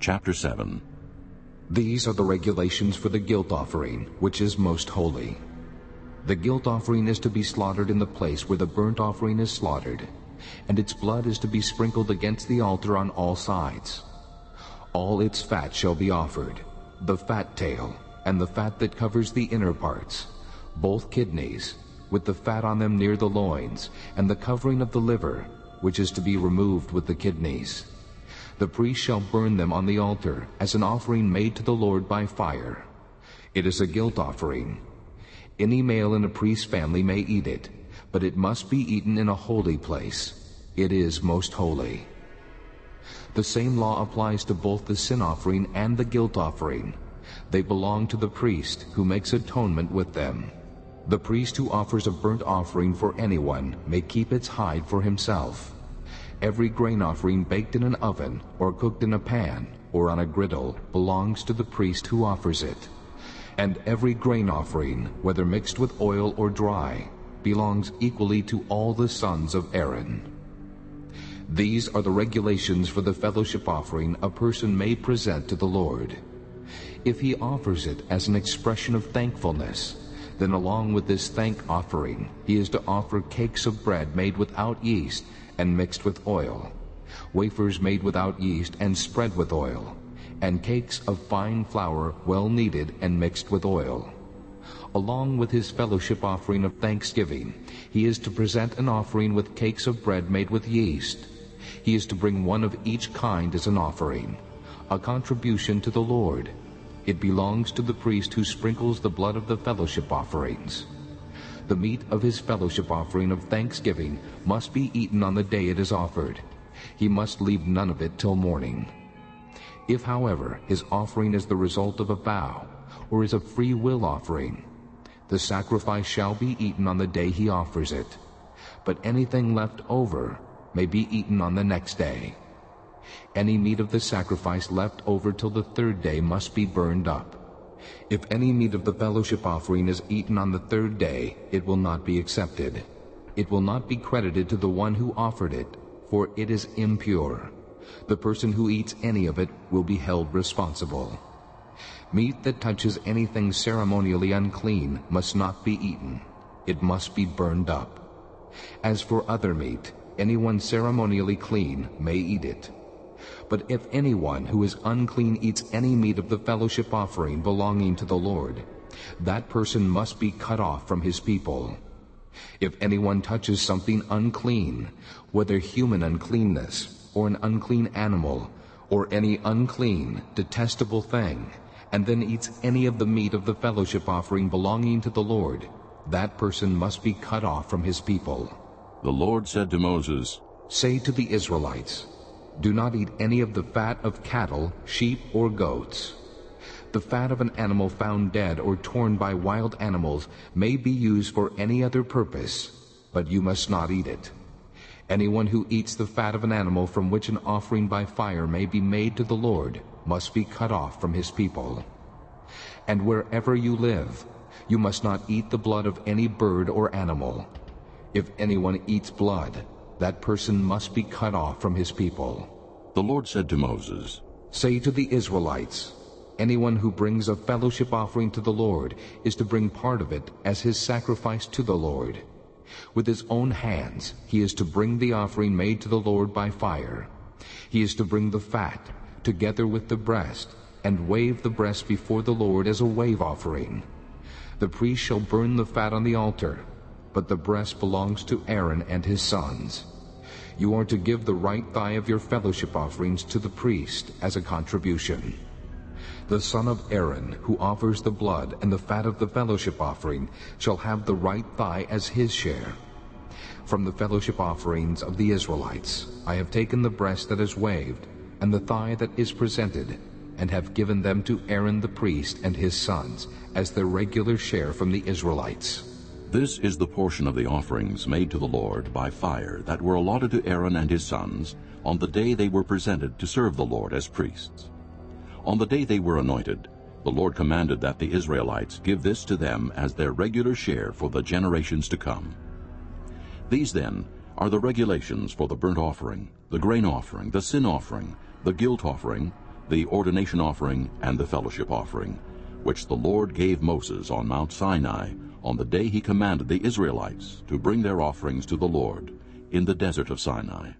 Chapter 7 These are the regulations for the guilt offering, which is most holy. The guilt offering is to be slaughtered in the place where the burnt offering is slaughtered, and its blood is to be sprinkled against the altar on all sides. All its fat shall be offered, the fat tail, and the fat that covers the inner parts, both kidneys, with the fat on them near the loins, and the covering of the liver, which is to be removed with the kidneys. The priest shall burn them on the altar as an offering made to the Lord by fire. It is a guilt offering. Any male in a priest's family may eat it, but it must be eaten in a holy place. It is most holy. The same law applies to both the sin offering and the guilt offering. They belong to the priest, who makes atonement with them. The priest who offers a burnt offering for anyone may keep its hide for himself. Every grain offering baked in an oven or cooked in a pan or on a griddle belongs to the priest who offers it. And every grain offering, whether mixed with oil or dry, belongs equally to all the sons of Aaron. These are the regulations for the fellowship offering a person may present to the Lord. If he offers it as an expression of thankfulness, then along with this thank offering, he is to offer cakes of bread made without yeast and mixed with oil, wafers made without yeast and spread with oil, and cakes of fine flour well kneaded and mixed with oil. Along with his fellowship offering of thanksgiving, he is to present an offering with cakes of bread made with yeast. He is to bring one of each kind as an offering, a contribution to the Lord. It belongs to the priest who sprinkles the blood of the fellowship offerings. The meat of his fellowship offering of thanksgiving must be eaten on the day it is offered. He must leave none of it till morning. If, however, his offering is the result of a vow, or is a free will offering, the sacrifice shall be eaten on the day he offers it, but anything left over may be eaten on the next day. Any meat of the sacrifice left over till the third day must be burned up. If any meat of the fellowship offering is eaten on the third day, it will not be accepted. It will not be credited to the one who offered it, for it is impure. The person who eats any of it will be held responsible. Meat that touches anything ceremonially unclean must not be eaten. It must be burned up. As for other meat, anyone ceremonially clean may eat it. But if anyone who is unclean eats any meat of the fellowship offering belonging to the Lord, that person must be cut off from his people. If anyone touches something unclean, whether human uncleanness, or an unclean animal, or any unclean, detestable thing, and then eats any of the meat of the fellowship offering belonging to the Lord, that person must be cut off from his people. The Lord said to Moses, Say to the Israelites, do not eat any of the fat of cattle, sheep, or goats. The fat of an animal found dead or torn by wild animals may be used for any other purpose, but you must not eat it. Anyone who eats the fat of an animal from which an offering by fire may be made to the Lord must be cut off from his people. And wherever you live, you must not eat the blood of any bird or animal. If anyone eats blood, that person must be cut off from his people. The Lord said to Moses, Say to the Israelites, Anyone who brings a fellowship offering to the Lord is to bring part of it as his sacrifice to the Lord. With his own hands he is to bring the offering made to the Lord by fire. He is to bring the fat, together with the breast, and wave the breast before the Lord as a wave offering. The priest shall burn the fat on the altar, but the breast belongs to Aaron and his sons. You are to give the right thigh of your fellowship offerings to the priest as a contribution. The son of Aaron, who offers the blood and the fat of the fellowship offering, shall have the right thigh as his share. From the fellowship offerings of the Israelites, I have taken the breast that is waved, and the thigh that is presented, and have given them to Aaron the priest and his sons, as their regular share from the Israelites. This is the portion of the offerings made to the Lord by fire that were allotted to Aaron and his sons on the day they were presented to serve the Lord as priests. On the day they were anointed, the Lord commanded that the Israelites give this to them as their regular share for the generations to come. These, then, are the regulations for the burnt offering, the grain offering, the sin offering, the guilt offering, the ordination offering and the fellowship offering, which the Lord gave Moses on Mount Sinai on the day he commanded the Israelites to bring their offerings to the Lord in the desert of Sinai.